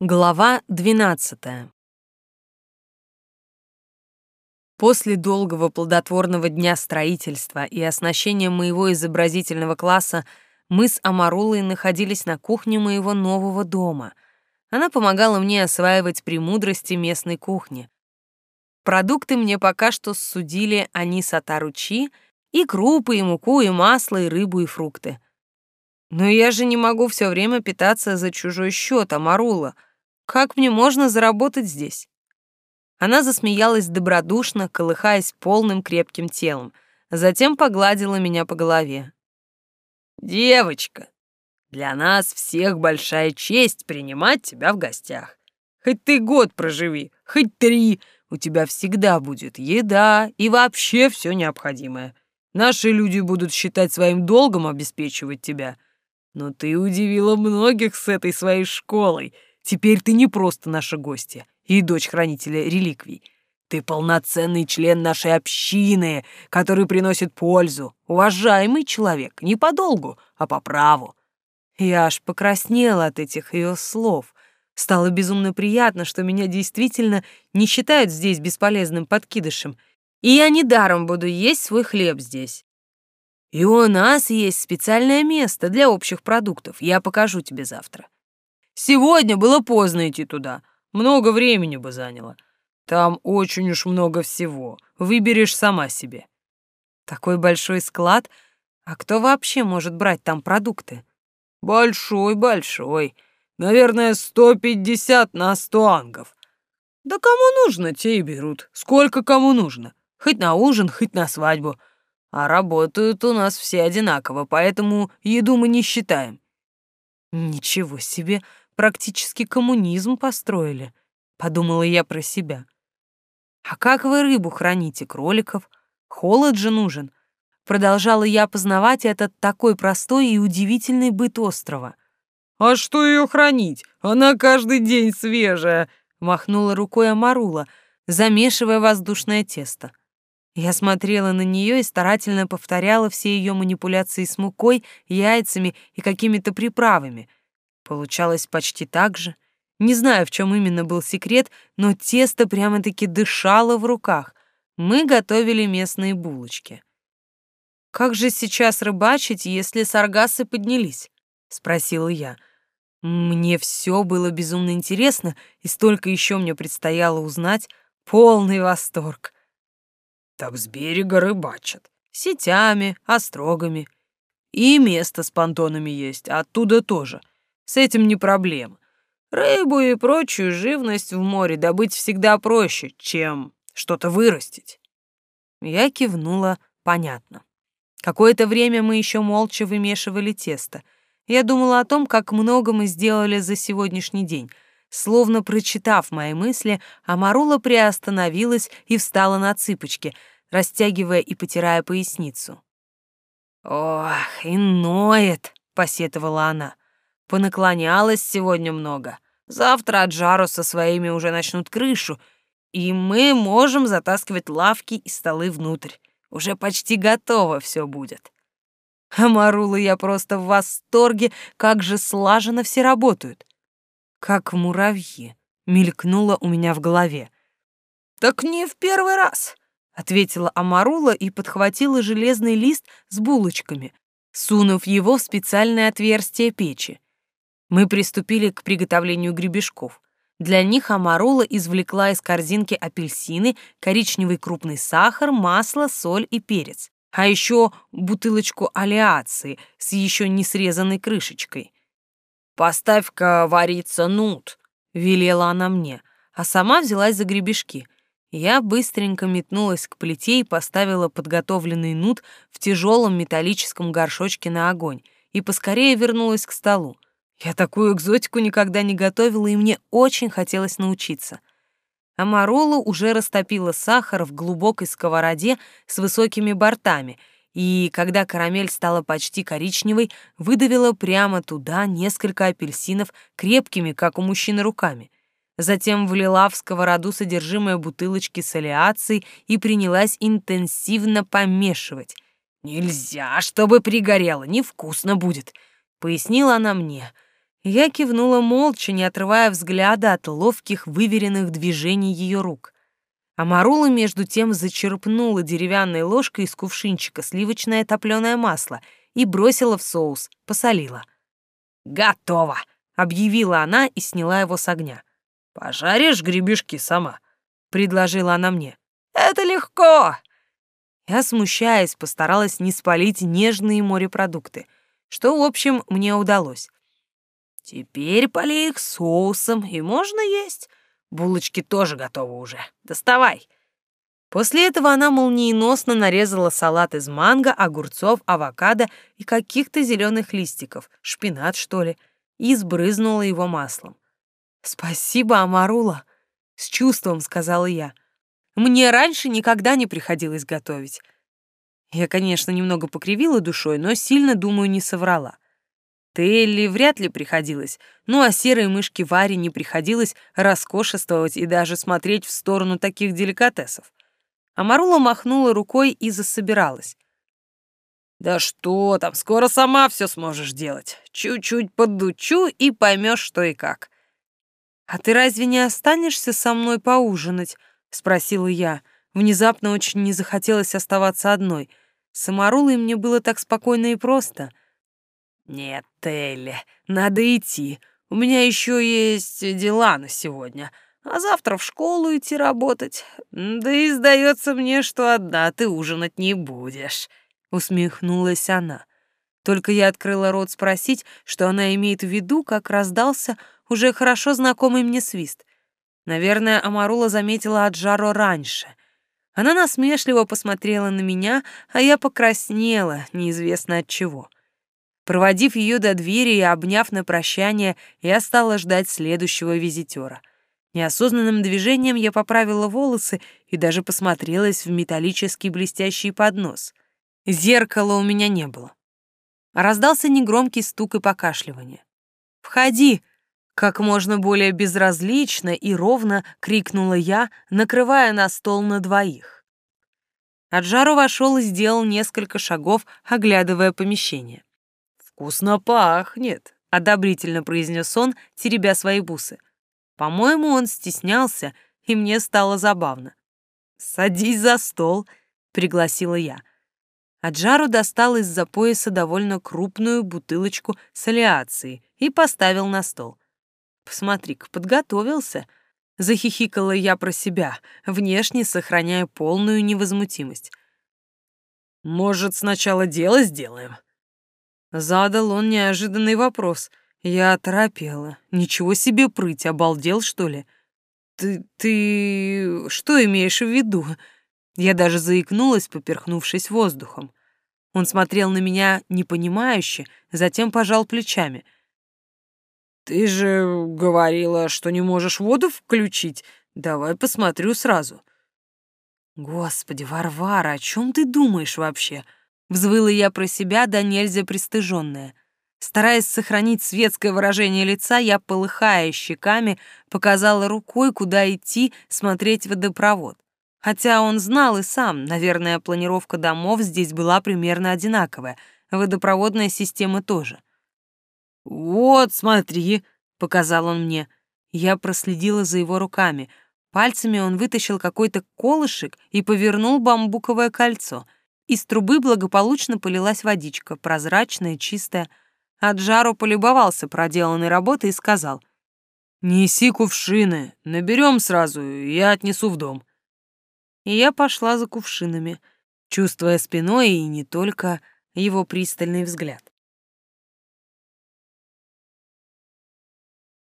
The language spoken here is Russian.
Глава 12. После долгого плодотворного дня строительства и оснащения моего изобразительного класса мы с Амарулой находились на кухне моего нового дома. Она помогала мне осваивать премудрости местной кухни. Продукты мне пока что судили они сатаручи, и крупы, и муку, и масло, и рыбу, и фрукты. Но я же не могу все время питаться за чужой счет, Амарула — как мне можно заработать здесь? Она засмеялась добродушно, колыхаясь полным крепким телом, затем погладила меня по голове. «Девочка, для нас всех большая честь принимать тебя в гостях. Хоть ты год проживи, хоть три, у тебя всегда будет еда и вообще все необходимое. Наши люди будут считать своим долгом обеспечивать тебя. Но ты удивила многих с этой своей школой — Теперь ты не просто наша гостья и дочь хранителя реликвий. Ты полноценный член нашей общины, который приносит пользу. Уважаемый человек, не по долгу, а по праву. Я аж покраснела от этих ее слов. Стало безумно приятно, что меня действительно не считают здесь бесполезным подкидышем, и я недаром буду есть свой хлеб здесь. И у нас есть специальное место для общих продуктов. Я покажу тебе завтра. Сегодня было поздно идти туда. Много времени бы заняло. Там очень уж много всего. Выберешь сама себе. Такой большой склад. А кто вообще может брать там продукты? Большой-большой. Наверное, сто пятьдесят на сто ангов. Да кому нужно, те и берут. Сколько кому нужно. Хоть на ужин, хоть на свадьбу. А работают у нас все одинаково, поэтому еду мы не считаем. Ничего себе, практически коммунизм построили, подумала я про себя. А как вы рыбу храните, кроликов? Холод же нужен. Продолжала я познавать этот такой простой и удивительный быт острова. А что ее хранить? Она каждый день свежая, махнула рукой Амарула, замешивая воздушное тесто. Я смотрела на нее и старательно повторяла все ее манипуляции с мукой, яйцами и какими-то приправами — Получалось почти так же. Не знаю, в чем именно был секрет, но тесто прямо-таки дышало в руках. Мы готовили местные булочки. «Как же сейчас рыбачить, если саргасы поднялись?» — спросила я. Мне все было безумно интересно, и столько еще мне предстояло узнать. Полный восторг. Так с берега рыбачат. Сетями, острогами. И место с понтонами есть, оттуда тоже. С этим не проблема. Рыбу и прочую живность в море добыть всегда проще, чем что-то вырастить. Я кивнула, понятно. Какое-то время мы еще молча вымешивали тесто. Я думала о том, как много мы сделали за сегодняшний день. Словно прочитав мои мысли, Амарула приостановилась и встала на цыпочки, растягивая и потирая поясницу. «Ох, и ноет!» — посетовала она. Понаклонялась сегодня много. Завтра от со своими уже начнут крышу, и мы можем затаскивать лавки и столы внутрь. Уже почти готово все будет. А Марула я просто в восторге, как же слаженно все работают. Как муравьи, мелькнуло у меня в голове. Так не в первый раз, ответила Амарула и подхватила железный лист с булочками, сунув его в специальное отверстие печи. Мы приступили к приготовлению гребешков. Для них Амарула извлекла из корзинки апельсины, коричневый крупный сахар, масло, соль и перец. А еще бутылочку алиации с еще не срезанной крышечкой. «Поставь-ка вариться нут», — велела она мне, а сама взялась за гребешки. Я быстренько метнулась к плите и поставила подготовленный нут в тяжелом металлическом горшочке на огонь и поскорее вернулась к столу. Я такую экзотику никогда не готовила, и мне очень хотелось научиться. Амарола уже растопила сахар в глубокой сковороде с высокими бортами, и когда карамель стала почти коричневой, выдавила прямо туда несколько апельсинов крепкими, как у мужчины, руками. Затем влила в сковороду содержимое бутылочки с алиацией и принялась интенсивно помешивать. «Нельзя, чтобы пригорело, невкусно будет», — пояснила она мне — Я кивнула молча, не отрывая взгляда от ловких, выверенных движений ее рук. Амарула между тем зачерпнула деревянной ложкой из кувшинчика сливочное топленое масло и бросила в соус, посолила. «Готово!» — объявила она и сняла его с огня. «Пожаришь гребешки сама?» — предложила она мне. «Это легко!» Я, смущаясь, постаралась не спалить нежные морепродукты, что, в общем, мне удалось. Теперь полей их соусом, и можно есть. Булочки тоже готовы уже. Доставай. После этого она молниеносно нарезала салат из манго, огурцов, авокадо и каких-то зеленых листиков, шпинат, что ли, и сбрызнула его маслом. «Спасибо, Амарула», — с чувством сказала я. «Мне раньше никогда не приходилось готовить». Я, конечно, немного покривила душой, но сильно, думаю, не соврала. Телли вряд ли приходилось, ну а серой мышке Варе не приходилось роскошествовать и даже смотреть в сторону таких деликатесов. А Марула махнула рукой и засобиралась. «Да что там, скоро сама все сможешь делать. Чуть-чуть поддучу и поймешь, что и как». «А ты разве не останешься со мной поужинать?» — спросила я. Внезапно очень не захотелось оставаться одной. С Амарулой мне было так спокойно и просто — «Нет, Телли, надо идти. У меня еще есть дела на сегодня, а завтра в школу идти работать. Да и сдается мне, что одна ты ужинать не будешь», — усмехнулась она. Только я открыла рот спросить, что она имеет в виду, как раздался уже хорошо знакомый мне свист. Наверное, Амарула заметила от Жаро раньше. Она насмешливо посмотрела на меня, а я покраснела, неизвестно от чего. Проводив ее до двери и обняв на прощание, я стала ждать следующего визитера. Неосознанным движением я поправила волосы и даже посмотрелась в металлический блестящий поднос. Зеркала у меня не было. Раздался негромкий стук и покашливание. «Входи!» — как можно более безразлично и ровно крикнула я, накрывая на стол на двоих. Аджару вошел и сделал несколько шагов, оглядывая помещение. «Вкусно пахнет», — одобрительно произнес он, теребя свои бусы. По-моему, он стеснялся, и мне стало забавно. «Садись за стол», — пригласила я. Аджару достал из-за пояса довольно крупную бутылочку с алиацией и поставил на стол. «Посмотри-ка, подготовился», — захихикала я про себя, внешне сохраняя полную невозмутимость. «Может, сначала дело сделаем?» Задал он неожиданный вопрос. Я оторопела. Ничего себе прыть, обалдел, что ли? Ты... ты... что имеешь в виду? Я даже заикнулась, поперхнувшись воздухом. Он смотрел на меня непонимающе, затем пожал плечами. «Ты же говорила, что не можешь воду включить. Давай посмотрю сразу». «Господи, Варвара, о чем ты думаешь вообще?» Взвыла я про себя, да нельзя пристыженная. Стараясь сохранить светское выражение лица, я, полыхая щеками, показала рукой, куда идти смотреть водопровод. Хотя он знал и сам, наверное, планировка домов здесь была примерно одинаковая, водопроводная система тоже. «Вот, смотри», — показал он мне. Я проследила за его руками. Пальцами он вытащил какой-то колышек и повернул бамбуковое кольцо — из трубы благополучно полилась водичка, прозрачная, чистая. От жару полюбовался проделанной работой и сказал. «Неси кувшины, наберем сразу, я отнесу в дом». И я пошла за кувшинами, чувствуя спиной и не только его пристальный взгляд.